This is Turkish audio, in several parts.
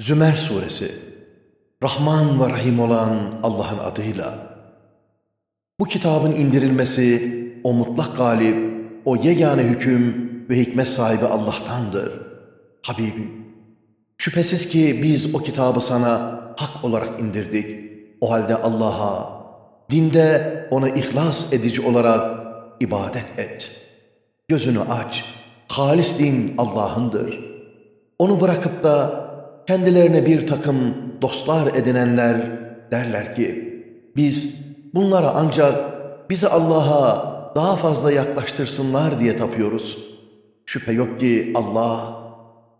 Zümer Suresi Rahman ve Rahim olan Allah'ın adıyla Bu kitabın indirilmesi o mutlak galip, o yegane hüküm ve hikmet sahibi Allah'tandır. Habibim, şüphesiz ki biz o kitabı sana hak olarak indirdik. O halde Allah'a, dinde ona ihlas edici olarak ibadet et. Gözünü aç, halis din Allah'ındır. Onu bırakıp da kendilerine bir takım dostlar edinenler derler ki, biz bunlara ancak bizi Allah'a daha fazla yaklaştırsınlar diye tapıyoruz. Şüphe yok ki Allah,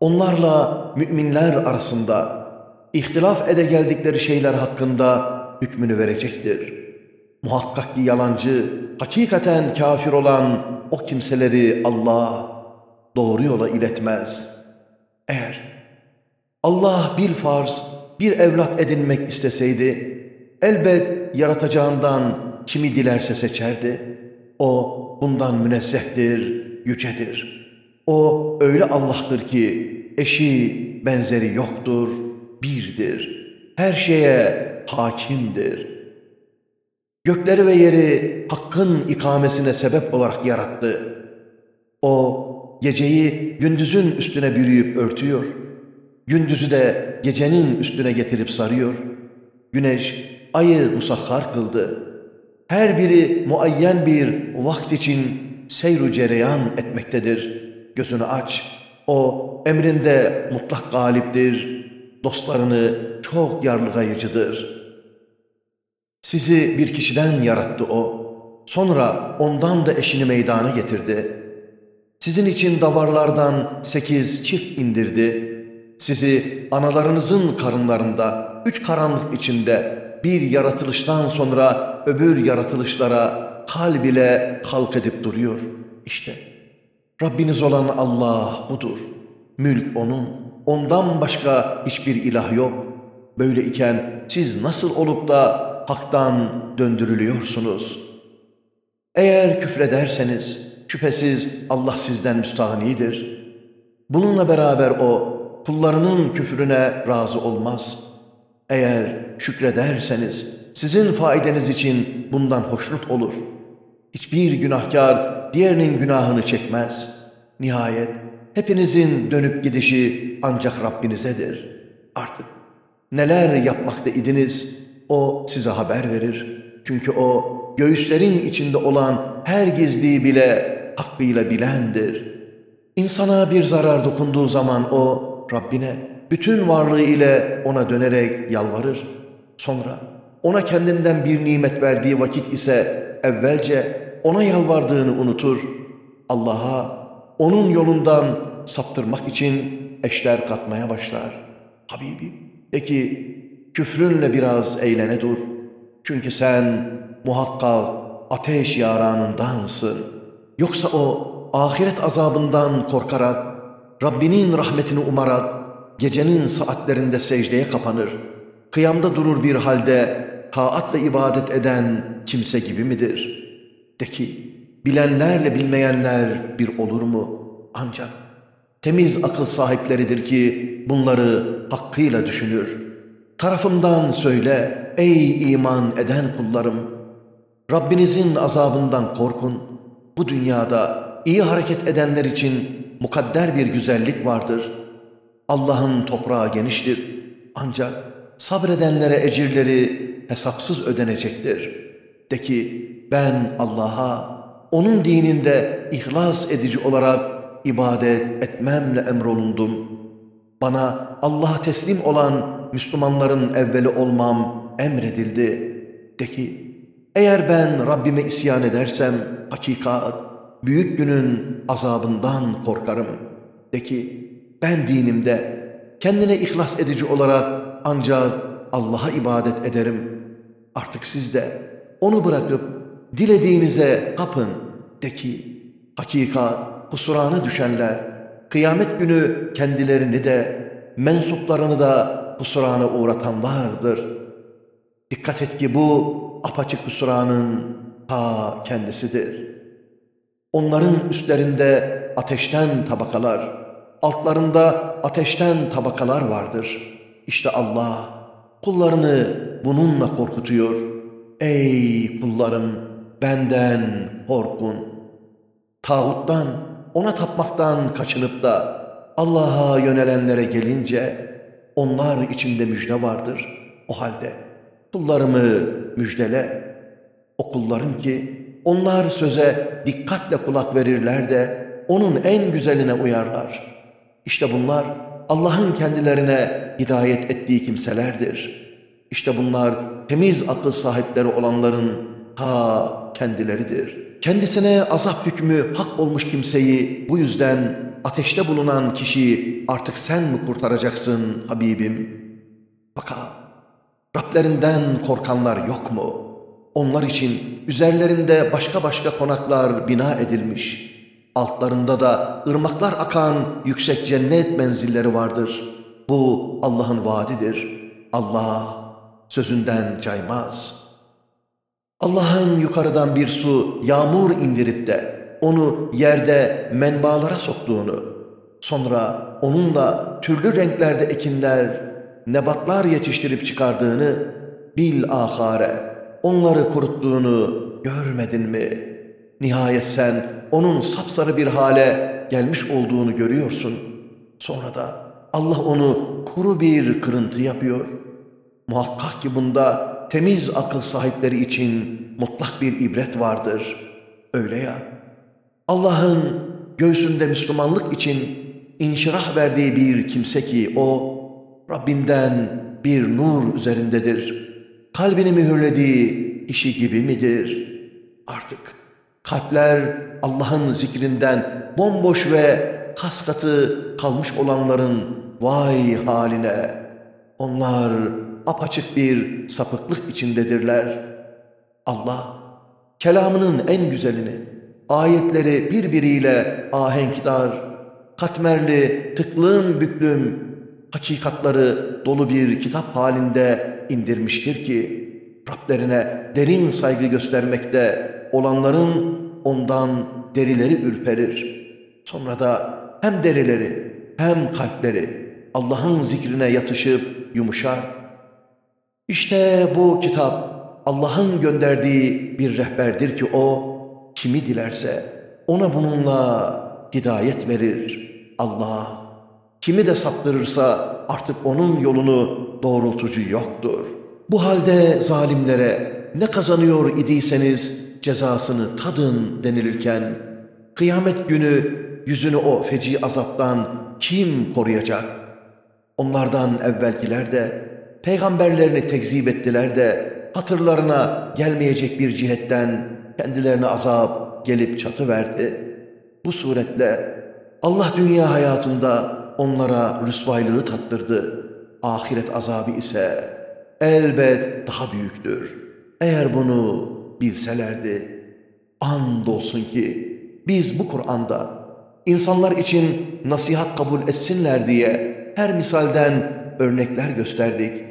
onlarla müminler arasında ihtilaf ede geldikleri şeyler hakkında hükmünü verecektir. Muhakkak ki yalancı, hakikaten kafir olan o kimseleri Allah doğru yola iletmez. Eğer Allah bir farz, bir evlat edinmek isteseydi, elbet yaratacağından kimi dilerse seçerdi. O bundan münezzehtir, yücedir. O öyle Allah'tır ki eşi, benzeri yoktur, birdir. Her şeye hakimdir. Gökleri ve yeri hakkın ikamesine sebep olarak yarattı. O geceyi gündüzün üstüne bürüyüp örtüyor. Gündüzü de gecenin üstüne getirip sarıyor. Güneş ayı musahhar kıldı. Her biri muayyen bir vakt için seyru cereyan etmektedir. Gözünü aç. O emrinde mutlak galiptir. Dostlarını çok yarlıgayıcıdır. Sizi bir kişiden yarattı o. Sonra ondan da eşini meydana getirdi. Sizin için davarlardan sekiz çift indirdi. Sizi analarınızın karınlarında üç karanlık içinde bir yaratılıştan sonra öbür yaratılışlara kalb ile halk edip duruyor. İşte Rabbiniz olan Allah budur. Mülk O'nun. Ondan başka hiçbir ilah yok. Böyle iken siz nasıl olup da haktan döndürülüyorsunuz? Eğer küfrederseniz şüphesiz Allah sizden müstahanidir. Bununla beraber O kullarının küfrüne razı olmaz. Eğer şükrederseniz sizin faydeniz için bundan hoşnut olur. Hiçbir günahkar diğerinin günahını çekmez. Nihayet hepinizin dönüp gidişi ancak Rabbinizedir. Artık neler yapmakta idiniz o size haber verir. Çünkü o göğüslerin içinde olan her gizliyi bile hakkıyla bilendir. İnsana bir zarar dokunduğu zaman o Rabbine bütün varlığı ile ona dönerek yalvarır. Sonra ona kendinden bir nimet verdiği vakit ise evvelce ona yalvardığını unutur. Allah'a onun yolundan saptırmak için eşler katmaya başlar. Habibim de küfrünle biraz eğlene dur. Çünkü sen muhakkak ateş yaranındansın. Yoksa o ahiret azabından korkarak, Rabbinin rahmetini umarak gecenin saatlerinde secdeye kapanır. Kıyamda durur bir halde taat ve ibadet eden kimse gibi midir? De ki, bilenlerle bilmeyenler bir olur mu? Ancak temiz akıl sahipleridir ki bunları hakkıyla düşünür. Tarafımdan söyle ey iman eden kullarım, Rabbinizin azabından korkun. Bu dünyada iyi hareket edenler için mukadder bir güzellik vardır. Allah'ın toprağı geniştir. Ancak sabredenlere ecirleri hesapsız ödenecektir. De ki ben Allah'a, onun dininde ihlas edici olarak ibadet etmemle emrolundum. Bana Allah'a teslim olan Müslümanların evveli olmam emredildi. De ki, eğer ben Rabbime isyan edersem hakikat, büyük günün azabından korkarım. De ki, ben dinimde kendine ihlas edici olarak ancak Allah'a ibadet ederim. Artık siz de onu bırakıp dilediğinize kapın. De ki, hakikat kusurana düşenler, kıyamet günü kendilerini de, mensuplarını da kusurana uğratanlardır. Dikkat et ki bu apaçık kusuranın ta kendisidir. Onların üstlerinde ateşten tabakalar, altlarında ateşten tabakalar vardır. İşte Allah kullarını bununla korkutuyor. Ey kullarım benden korkun. Tağuttan, ona tapmaktan kaçınıp da Allah'a yönelenlere gelince onlar içinde müjde vardır. O halde kullarımı müjdele. O kullarım ki onlar söze dikkatle kulak verirler de onun en güzeline uyarlar. İşte bunlar Allah'ın kendilerine hidayet ettiği kimselerdir. İşte bunlar temiz akıl sahipleri olanların ta kendileridir. Kendisine azap hükmü hak olmuş kimseyi bu yüzden ateşte bulunan kişiyi artık sen mi kurtaracaksın Habibim? Fakat Rablerinden korkanlar yok mu? Onlar için üzerlerinde başka başka konaklar bina edilmiş. Altlarında da ırmaklar akan yüksek cennet menzilleri vardır. Bu Allah'ın vaadidir. Allah sözünden caymaz. Allah'ın yukarıdan bir su, yağmur indirip de onu yerde menbalara soktuğunu, sonra onunla türlü renklerde ekinler, nebatlar yetiştirip çıkardığını, bil ahare, onları kuruttuğunu görmedin mi? Nihayet sen onun sapsarı bir hale gelmiş olduğunu görüyorsun. Sonra da Allah onu kuru bir kırıntı yapıyor. Muhakkak ki bunda temiz akıl sahipleri için mutlak bir ibret vardır. Öyle ya. Allah'ın göğsünde Müslümanlık için inşirah verdiği bir kimse ki o Rabbinden bir nur üzerindedir. Kalbini mühürlediği işi gibi midir? Artık kalpler Allah'ın zikrinden bomboş ve kaskatı kalmış olanların vay haline. Onlar apaçık bir sapıklık içindedirler. Allah kelamının en güzelini, ayetleri birbiriyle ahenkdar, katmerli, tıklım büklüm, hakikatları dolu bir kitap halinde indirmiştir ki, Rablerine derin saygı göstermekte olanların ondan derileri ürperir. Sonra da hem derileri hem kalpleri Allah'ın zikrine yatışıp yumuşar. İşte bu kitap Allah'ın gönderdiği bir rehberdir ki o kimi dilerse ona bununla hidayet verir. Allah kimi de saptırırsa artık onun yolunu doğrultucu yoktur. Bu halde zalimlere ne kazanıyor idiyseniz cezasını tadın denilirken kıyamet günü yüzünü o feci azaptan kim koruyacak? Onlardan evvelkiler de peygamberlerini tekzip ettiler de hatırlarına gelmeyecek bir cihetten kendilerine azap gelip çatı verdi. Bu suretle Allah dünya hayatında onlara rüsvaylığı tattırdı. Ahiret azabı ise elbet daha büyüktür. Eğer bunu bilselerdi, andolsun ki biz bu Kur'an'da insanlar için nasihat kabul etsinler diye her misalden örnekler gösterdik.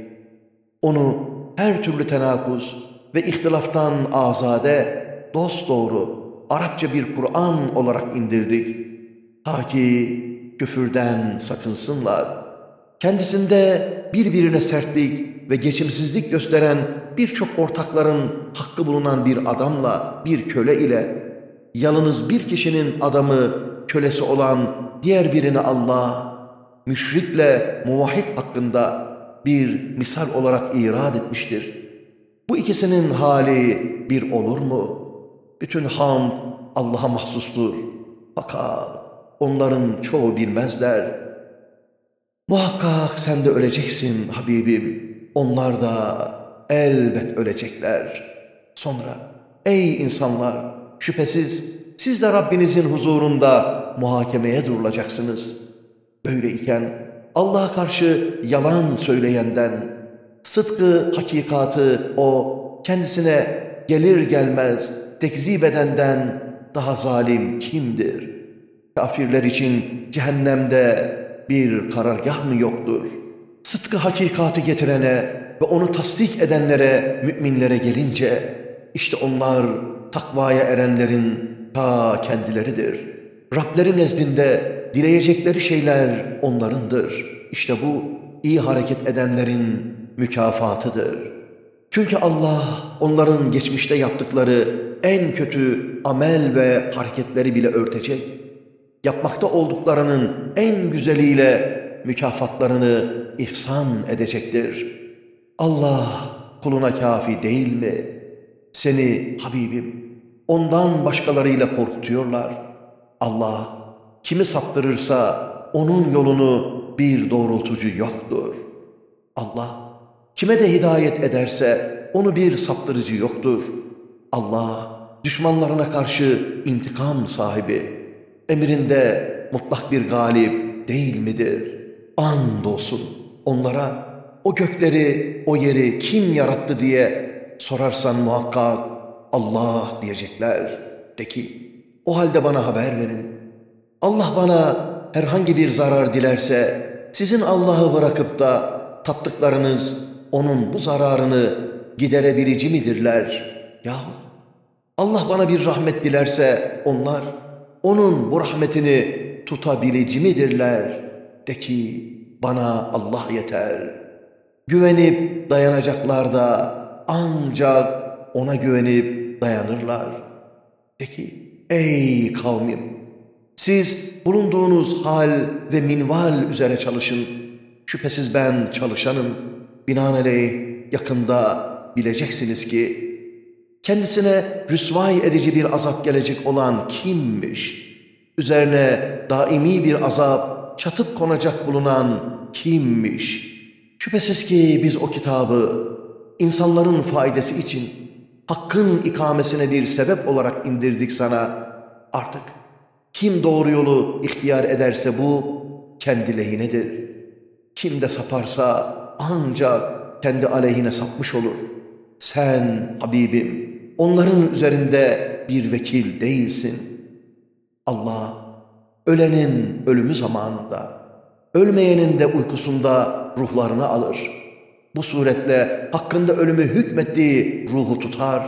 Onu her türlü tenakuz ve ihtilaftan azade, dosdoğru, Arapça bir Kur'an olarak indirdik. Ta ki küfürden sakınsınlar. Kendisinde birbirine sertlik ve geçimsizlik gösteren birçok ortakların hakkı bulunan bir adamla bir köle ile yalnız bir kişinin adamı kölesi olan diğer birini Allah, müşrikle muvahhid hakkında bir misal olarak irad etmiştir. Bu ikisinin hali bir olur mu? Bütün hamd Allah'a mahsustur. Fakat onların çoğu bilmezler. Muhakkak sen de öleceksin Habibim. Onlar da elbet ölecekler. Sonra ey insanlar şüphesiz siz de Rabbinizin huzurunda muhakemeye durulacaksınız. Böyleyken Allah'a karşı yalan söyleyenden, sıdkı, hakikatı o kendisine gelir gelmez tekzip edenden daha zalim kimdir? Kafirler için cehennemde bir karargah mı yoktur? Sıdkı hakikati getirene ve onu tasdik edenlere, müminlere gelince işte onlar takvaya erenlerin ta kendileridir. Rableri nezdinde dileyecekleri şeyler onlarındır. İşte bu iyi hareket edenlerin mükafatıdır. Çünkü Allah onların geçmişte yaptıkları en kötü amel ve hareketleri bile örtecek. Yapmakta olduklarının en güzeliyle mükafatlarını ihsan edecektir. Allah kuluna kafi değil mi? Seni Habibim ondan başkalarıyla korkutuyorlar. Allah kimi saptırırsa onun yolunu bir doğrultucu yoktur. Allah kime de hidayet ederse onu bir saptırıcı yoktur. Allah düşmanlarına karşı intikam sahibi. Emrinde mutlak bir galip değil midir? Andolsun onlara o gökleri, o yeri kim yarattı diye sorarsan muhakkak Allah diyecekler. De ki o halde bana haber verin. Allah bana herhangi bir zarar dilerse sizin Allah'ı bırakıp da taptıklarınız onun bu zararını giderebilici midirler? Yahut Allah bana bir rahmet dilerse onlar onun bu rahmetini tutabilici midirler? De ki bana Allah yeter. Güvenip dayanacaklar da ancak ona güvenip dayanırlar. De ki ey kavmim siz bulunduğunuz hal ve minval üzere çalışın. Şüphesiz ben çalışanım. Binaenaleyh yakında bileceksiniz ki kendisine rüsvay edici bir azap gelecek olan kimmiş? Üzerine daimi bir azap çatıp konacak bulunan kimmiş? Şüphesiz ki biz o kitabı insanların faydası için hakkın ikamesine bir sebep olarak indirdik sana. Artık kim doğru yolu ihtiyar ederse bu kendi lehinedir. Kim de saparsa ancak kendi aleyhine sapmış olur. Sen Habibim onların üzerinde bir vekil değilsin. Allah ölenin ölümü zamanında, ölmeyenin de uykusunda ruhlarını alır. Bu suretle hakkında ölümü hükmettiği ruhu tutar,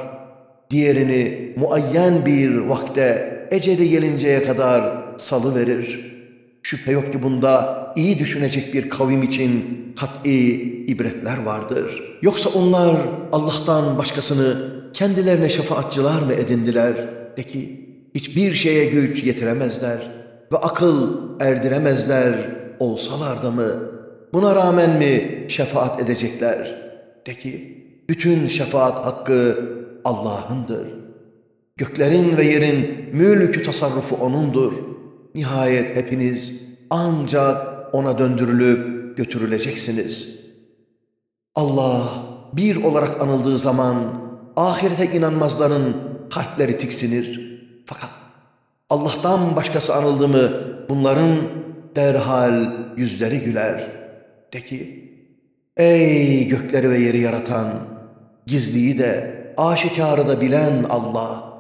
diğerini muayyen bir vakte eceli gelinceye kadar salı verir. Şüphe yok ki bunda iyi düşünecek bir kavim için kat'i ibretler vardır. Yoksa onlar Allah'tan başkasını kendilerine şefaatçılar mı edindiler? De ki hiçbir şeye güç yetiremezler ve akıl erdiremezler olsalar da mı? Buna rağmen mi şefaat edecekler? De ki bütün şefaat hakkı Allah'ındır. Göklerin ve yerin mülkü tasarrufu O'nundur. Nihayet hepiniz ancak O'na döndürülüp götürüleceksiniz. Allah bir olarak anıldığı zaman ahirete inanmazların kalpleri tiksinir. Fakat Allah'tan başkası anıldı mı bunların derhal yüzleri güler. De ki, ey gökleri ve yeri yaratan, gizliyi de aşikarı da bilen Allah!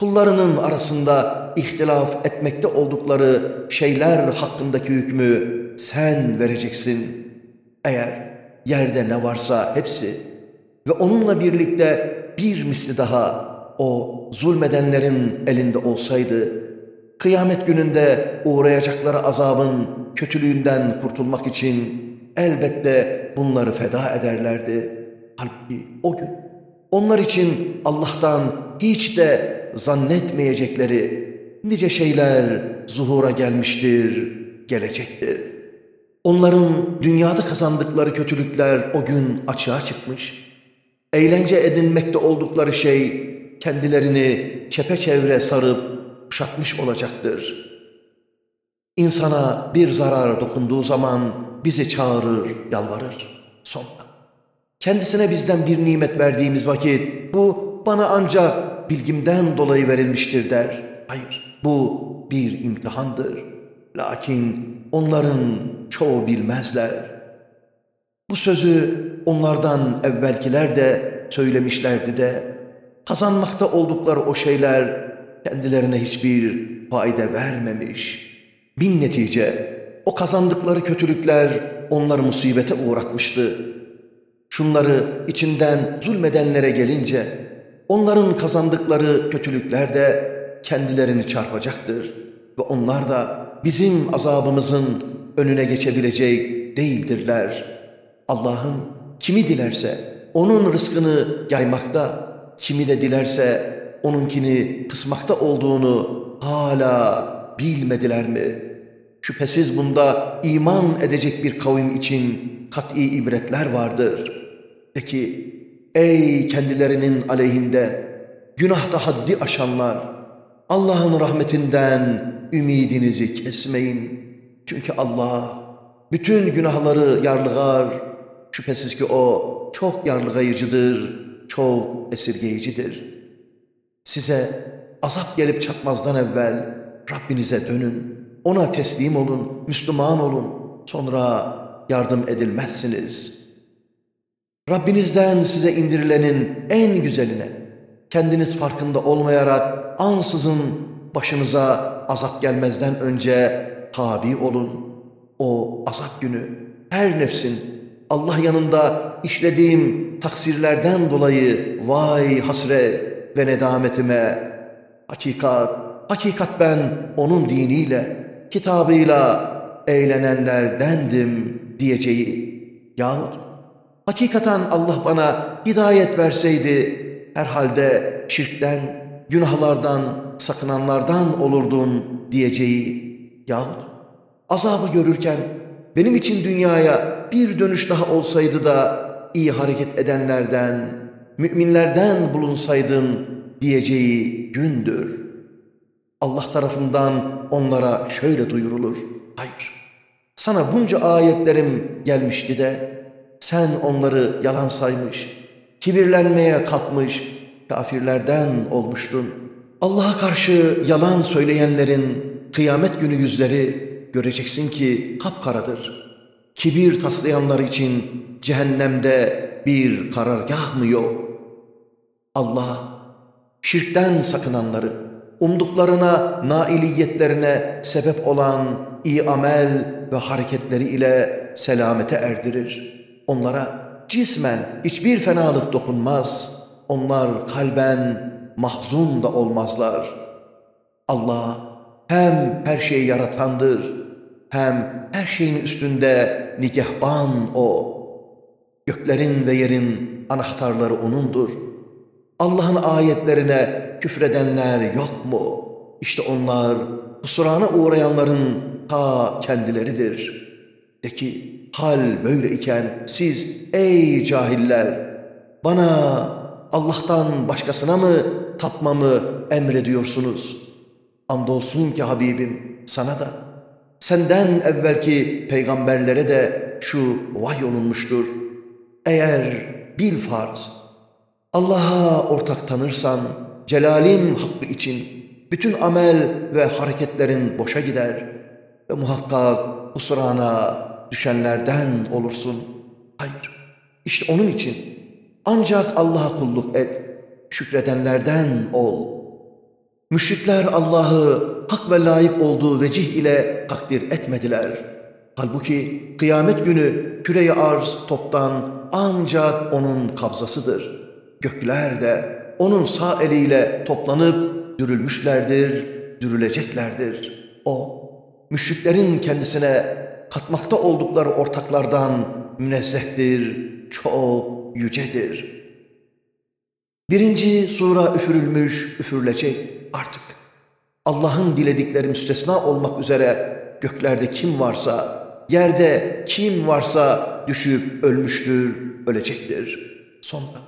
Kullarının arasında ihtilaf etmekte oldukları şeyler hakkındaki hükmü sen vereceksin. Eğer yerde ne varsa hepsi ve onunla birlikte bir misli daha o zulmedenlerin elinde olsaydı, kıyamet gününde uğrayacakları azabın kötülüğünden kurtulmak için elbette bunları feda ederlerdi. Halbuki o gün onlar için Allah'tan hiç de zannetmeyecekleri nice şeyler zuhura gelmiştir, gelecektir. Onların dünyada kazandıkları kötülükler o gün açığa çıkmış. Eğlence edinmekte oldukları şey kendilerini çepeçevre sarıp kuşatmış olacaktır. İnsana bir zarar dokunduğu zaman bizi çağırır, yalvarır. Sonra kendisine bizden bir nimet verdiğimiz vakit bu bana ancak bilgimden dolayı verilmiştir der. Hayır, bu bir imtihandır. Lakin onların çoğu bilmezler. Bu sözü onlardan evvelkiler de söylemişlerdi de kazanmakta oldukları o şeyler kendilerine hiçbir fayda vermemiş. Bin netice o kazandıkları kötülükler onları musibete uğratmıştı. Şunları içinden zulmedenlere gelince onların kazandıkları kötülükler de kendilerini çarpacaktır ve onlar da bizim azabımızın önüne geçebilecek değildirler. Allah'ın kimi dilerse onun rızkını yaymakta, kimi de dilerse onunkini kısmakta olduğunu hala bilmediler mi? Şüphesiz bunda iman edecek bir kavim için kat'i ibretler vardır. De ki, ey kendilerinin aleyhinde günahta haddi aşanlar, Allah'ın rahmetinden ümidinizi kesmeyin. Çünkü Allah bütün günahları yarlıgar. Şüphesiz ki O çok yarlıgayıcıdır, çok esirgeyicidir. Size azap gelip çatmazdan evvel Rabbinize dönün. Ona teslim olun, Müslüman olun. Sonra yardım edilmezsiniz. Rabbinizden size indirilenin en güzeline, kendiniz farkında olmayarak ansızın başınıza azap gelmezden önce tabi olun. O azap günü her nefsin Allah yanında işlediğim taksirlerden dolayı vay hasret ve nedametime. Hakikat, hakikat ben onun diniyle, kitabıyla eğlenenlerdendim diyeceği. Yahut hakikaten Allah bana hidayet verseydi herhalde şirkten, günahlardan, sakınanlardan olurdum diyeceği. Yahut azabı görürken benim için dünyaya bir dönüş daha olsaydı da iyi hareket edenlerden, müminlerden bulunsaydın diyeceği gündür. Allah tarafından onlara şöyle duyurulur. Hayır, sana bunca ayetlerim gelmişti de sen onları yalan saymış, kibirlenmeye kalkmış, kafirlerden olmuştun. Allah'a karşı yalan söyleyenlerin kıyamet günü yüzleri göreceksin ki kapkaradır. Kibir taslayanlar için cehennemde bir karargah mı yok? Allah şirkten sakınanları, umduklarına, nailiyetlerine sebep olan iyi amel ve hareketleri ile selamete erdirir. Onlara cismen hiçbir fenalık dokunmaz. Onlar kalben mahzun da olmazlar. Allah hem her şeyi yaratandır, hem her şeyin üstünde nigahban O. Göklerin ve yerin anahtarları O'nundur. Allah'ın ayetlerine küfredenler yok mu? İşte onlar kusurana uğrayanların ta kendileridir. De ki hal böyle iken siz ey cahiller bana Allah'tan başkasına mı tapmamı emrediyorsunuz? Andolsun ki Habibim sana da senden evvelki peygamberlere de şu vahyolunmuştur. Eğer bil farz Allah'a ortak tanırsan celalim hakkı için bütün amel ve hareketlerin boşa gider ve muhakkak husrana düşenlerden olursun. Hayır, işte onun için ancak Allah'a kulluk et, şükredenlerden ol. Müşrikler Allah'ı hak ve layık olduğu vecih ile takdir etmediler. Halbuki kıyamet günü küreyi arz toptan ancak onun kabzasıdır. Gökler de onun sağ eliyle toplanıp dürülmüşlerdir, dürüleceklerdir. O, müşriklerin kendisine katmakta oldukları ortaklardan münezzehtir, çok yücedir. Birinci sura üfürülmüş, üfürülecek. Allah'ın diledikleri müstesna olmak üzere göklerde kim varsa, yerde kim varsa düşüp ölmüştür, ölecektir. Sonra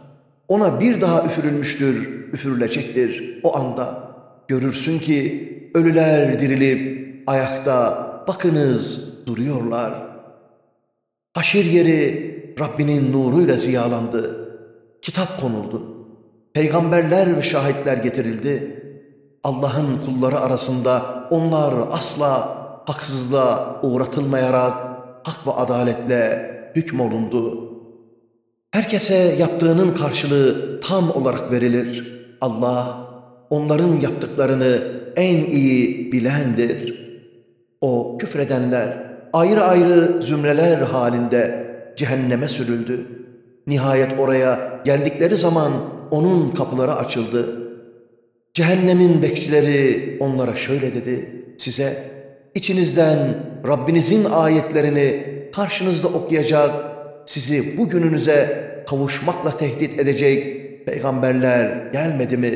ona bir daha üfürülmüştür, üfürülecektir. O anda görürsün ki ölüler dirilip ayakta bakınız duruyorlar. Haşir yeri Rabbinin nuruyla ziyalandı. Kitap konuldu. Peygamberler ve şahitler getirildi. Allah'ın kulları arasında onlar asla haksızlığa uğratılmayarak hak ve adaletle hükmolundu. Herkese yaptığının karşılığı tam olarak verilir. Allah onların yaptıklarını en iyi bilendir. O küfredenler ayrı ayrı zümreler halinde cehenneme sürüldü. Nihayet oraya geldikleri zaman onun kapıları açıldı. Cehennemin bekçileri onlara şöyle dedi. Size içinizden Rabbinizin ayetlerini karşınızda okuyacak, sizi bu gününüze kavuşmakla tehdit edecek peygamberler gelmedi mi?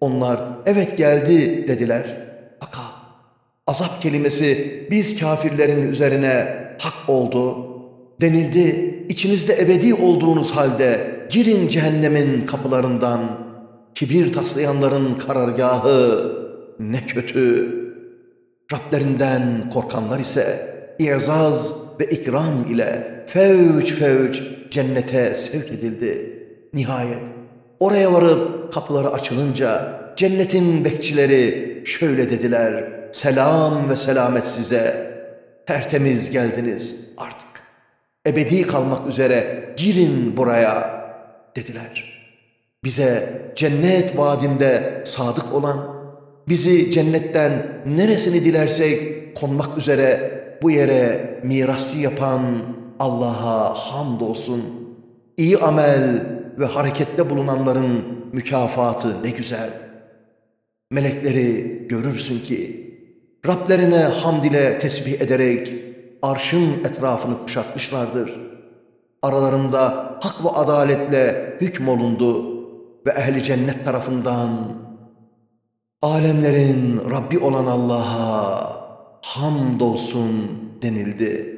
Onlar evet geldi dediler. Fakat azap kelimesi biz kafirlerin üzerine hak oldu. Denildi, içinizde ebedi olduğunuz halde girin cehennemin kapılarından. Kibir taslayanların karargahı ne kötü. Rablerinden korkanlar ise izaz ve ikram ile fevç fevç cennete sevk edildi. Nihayet oraya varıp kapıları açılınca cennetin bekçileri şöyle dediler. Selam ve selamet size. Tertemiz geldiniz artık. Ebedi kalmak üzere girin buraya dediler. Bize cennet vaadinde sadık olan, bizi cennetten neresini dilersek konmak üzere bu yere mirasçı yapan Allah'a hamdolsun. İyi amel ve harekette bulunanların mükafatı ne güzel. Melekleri görürsün ki Rablerine hamd ile tesbih ederek arşın etrafını kuşatmışlardır. Aralarında hak ve adaletle hükmolundu ve ehli cennet tarafından alemlerin Rabbi olan Allah'a hamdolsun denildi.